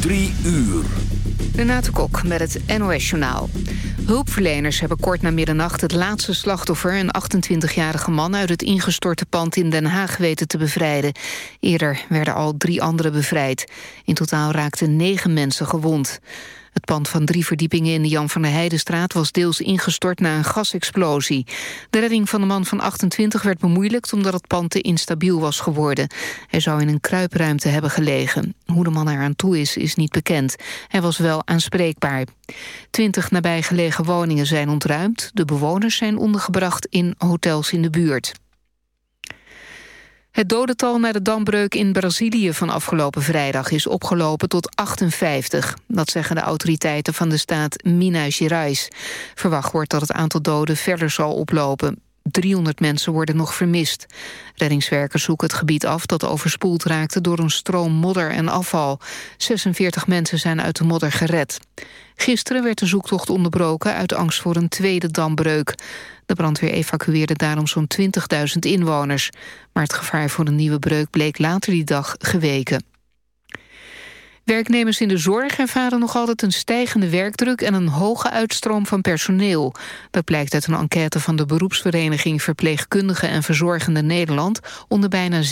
Drie uur. Renate Kok met het NOS Journaal. Hulpverleners hebben kort na middernacht het laatste slachtoffer... een 28-jarige man uit het ingestorte pand in Den Haag weten te bevrijden. Eerder werden al drie anderen bevrijd. In totaal raakten negen mensen gewond. Het pand van drie verdiepingen in de Jan van der Heidenstraat... was deels ingestort na een gasexplosie. De redding van de man van 28 werd bemoeilijkt... omdat het pand te instabiel was geworden. Hij zou in een kruipruimte hebben gelegen. Hoe de man eraan toe is, is niet bekend. Hij was wel aanspreekbaar. Twintig nabijgelegen woningen zijn ontruimd. De bewoners zijn ondergebracht in hotels in de buurt. Het dodental na de dambreuk in Brazilië van afgelopen vrijdag is opgelopen tot 58. Dat zeggen de autoriteiten van de staat Minas Gerais. Verwacht wordt dat het aantal doden verder zal oplopen. 300 mensen worden nog vermist. Reddingswerkers zoeken het gebied af dat overspoeld raakte door een stroom modder en afval. 46 mensen zijn uit de modder gered. Gisteren werd de zoektocht onderbroken uit angst voor een tweede dambreuk. De brandweer evacueerde daarom zo'n 20.000 inwoners. Maar het gevaar voor een nieuwe breuk bleek later die dag geweken. Werknemers in de zorg ervaren nog altijd een stijgende werkdruk en een hoge uitstroom van personeel. Dat blijkt uit een enquête van de beroepsvereniging Verpleegkundigen en Verzorgende Nederland onder bijna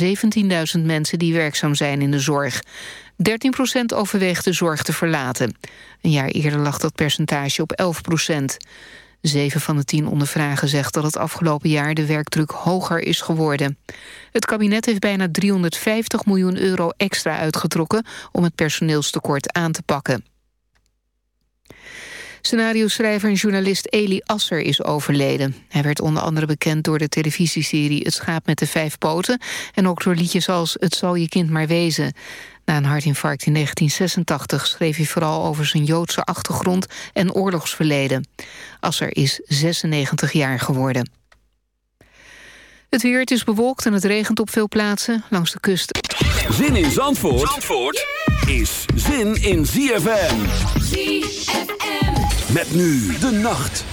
17.000 mensen die werkzaam zijn in de zorg. 13% overweegt de zorg te verlaten. Een jaar eerder lag dat percentage op 11 Zeven van de tien ondervragen zegt dat het afgelopen jaar de werkdruk hoger is geworden. Het kabinet heeft bijna 350 miljoen euro extra uitgetrokken om het personeelstekort aan te pakken. Scenario-schrijver en journalist Eli Asser is overleden. Hij werd onder andere bekend door de televisieserie Het schaap met de vijf poten... en ook door liedjes als Het zal je kind maar wezen. Na een hartinfarct in 1986 schreef hij vooral over zijn Joodse achtergrond en oorlogsverleden. Asser is 96 jaar geworden. Het weer, het is bewolkt en het regent op veel plaatsen langs de kust. Zin in Zandvoort, Zandvoort is zin in ZFM. ZFM. Met nu de nacht.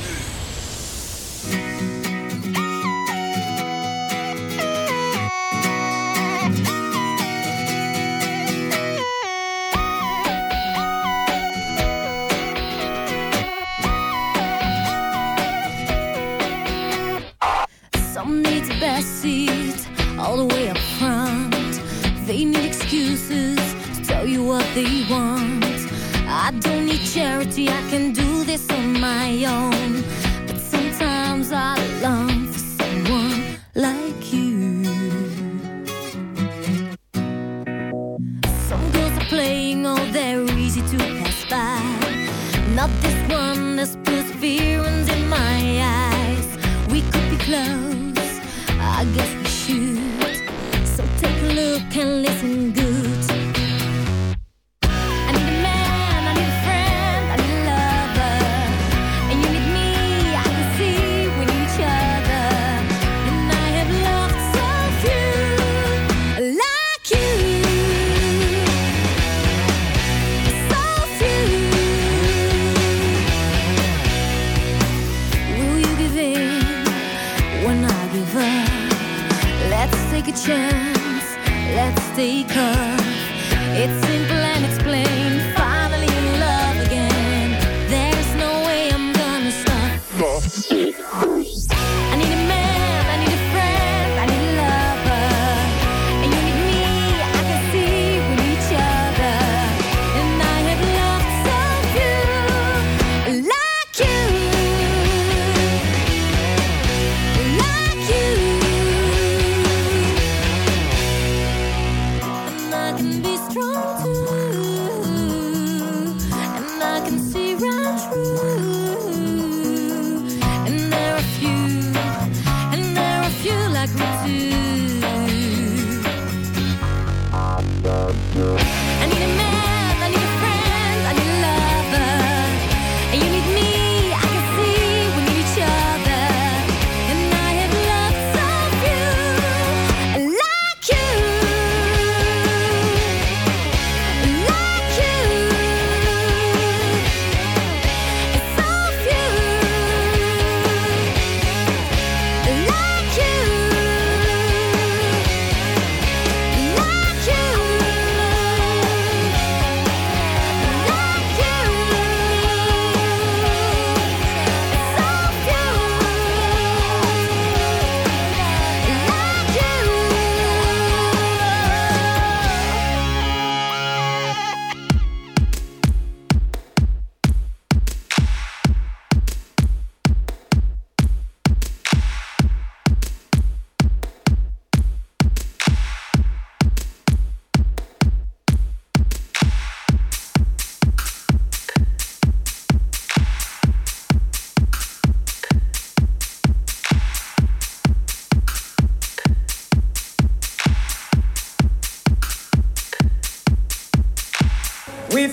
Some need the best seat all the way up front. They need excuses to tell you what they want. I don't need charity, I can do this on my own. But sometimes I long for someone like you. Some girls are playing, oh, they're easy to pass by. Not this one, there's perseverance in my eyes. We could be close I guess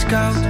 Het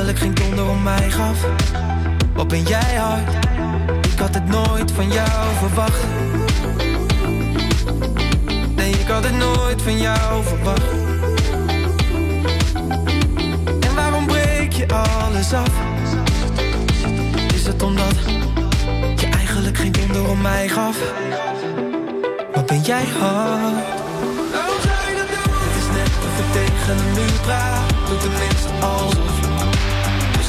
eigenlijk geen donder om mij gaf. Wat ben jij hard? Ik had het nooit van jou verwacht. Nee, ik had het nooit van jou verwacht. En waarom breek je alles af? Is het omdat je eigenlijk geen donder om mij gaf? Wat ben jij hard? Tegen een muur praat. Doe tenminste alsof.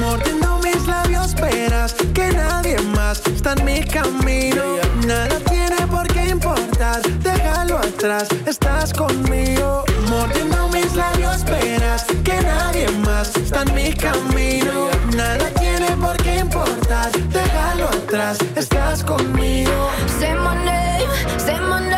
Mordiendo mis labios verás que nadie más está en mi camino. Nada tiene por qué importar, déjalo atrás, estás conmigo. Mordiendo mis labios verás que nadie más está en mi camino. Nada tiene por qué importar, déjalo atrás, estás conmigo. Say my name, say my name.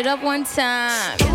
it up one time.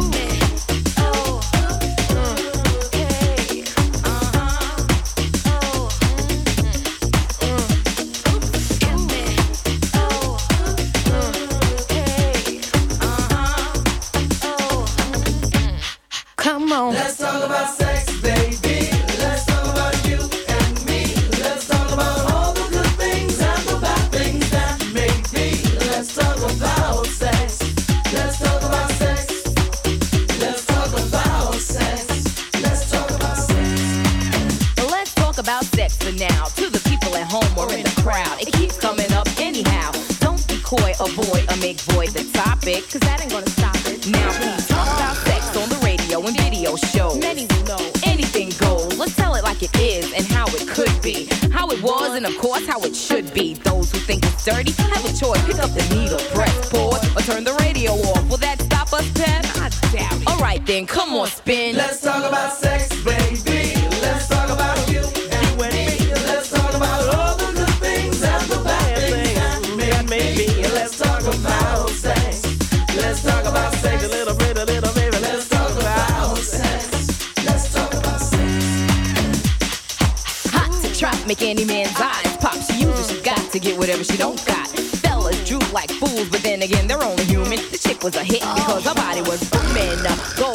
Come on, spin. Let's talk about sex, baby. Let's talk about you and me. Let's talk about all the good things and the bad things that may be. Let's talk about sex. Let's talk about sex. A little bit, a little bit. Let's talk about sex. Let's talk about sex. Hot to trap, make any man's eyes pop. She uses, she got to get whatever she don't got fellas droop like fools, but then again, they're only human. The chick was a hit because her body was booming. Go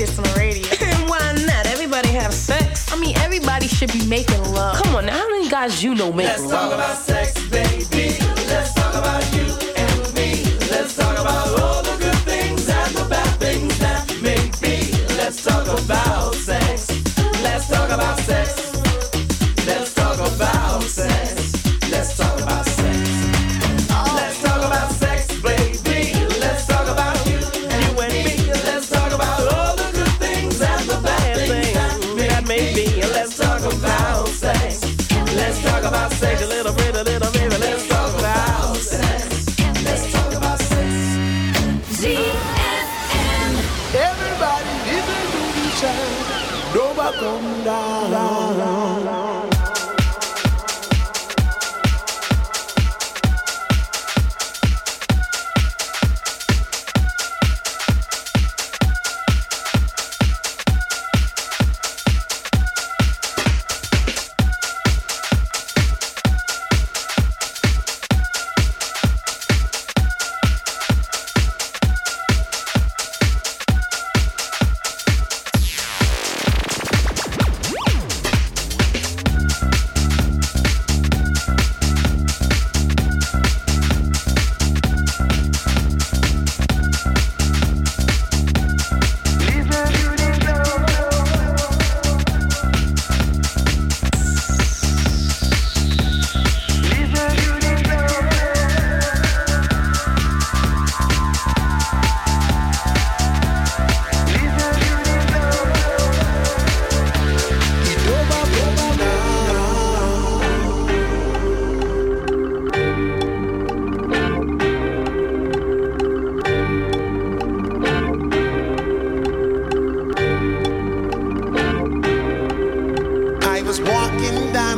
this on the radio. Why not? Everybody have sex. I mean, everybody should be making love. Come on, now, how many guys you know make Let's love? talk about sex, baby.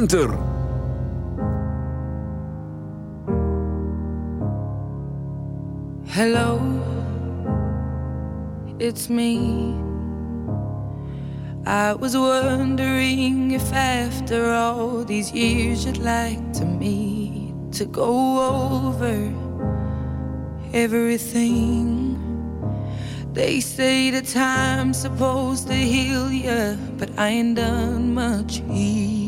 winter. Hello, it's me. I was wondering if after all these years you'd like to meet to go over everything. They say the time's supposed to heal you, but I ain't done much healing.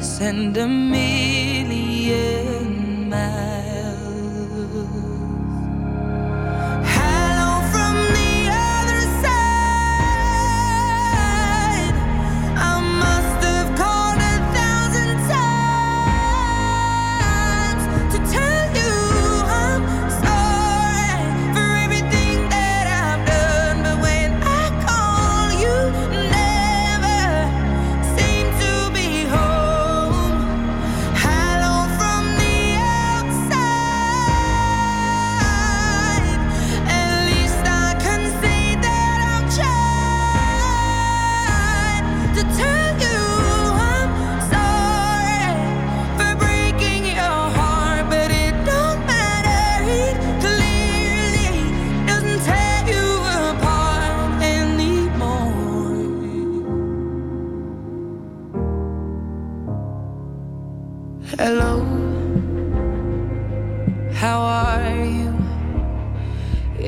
us and a million.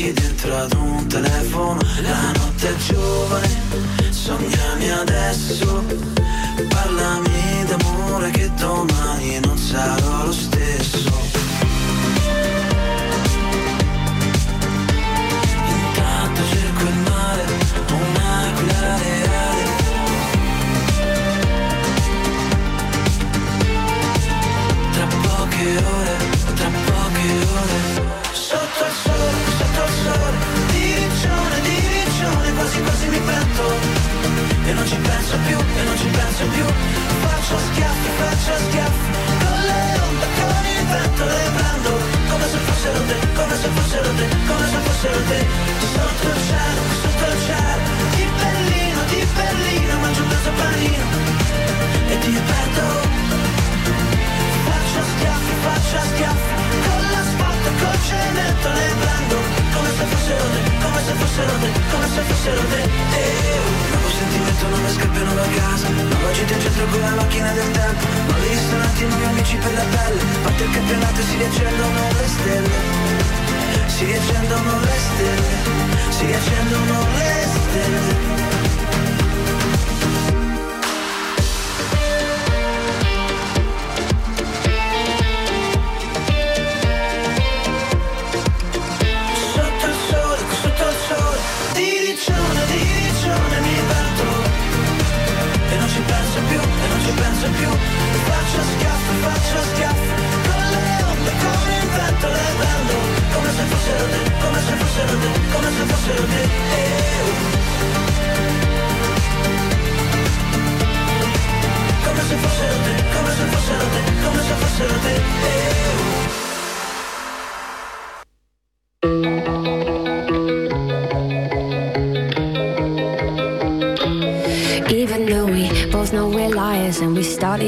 Pezzi dentro ad un telefono La notte è giovane, sognami adesso più. Faccio schiaffi, faccio schiaffi. Con le onde, con il vento Le prendo come se fossero te Come se fossero te, come se fossero te. Sotto il cielo, sotto il cielo. Di Berlino, di Berlino Mangio questo panino E ti perdo Faccio schiaffi, faccio schiaffi. Con l'asfalto, col cemento Le prendo se fossero te Come se fossero te, come se fossero te. Eh. Nuovo sentimento, non mi scappano da casa. Nuova città in centro con la macchina del tempo. Nuovi ristoranti, nuovi amici per la pelle. Parte il campionato si riaccendono le stelle. Si riaccendono le stelle. Si riaccendono le stelle penso più Faccio schiaffi, faccio schiaffi Con le onde, con il vento le prendo Come se fossero te, come se fossero te, come se fossero te eh,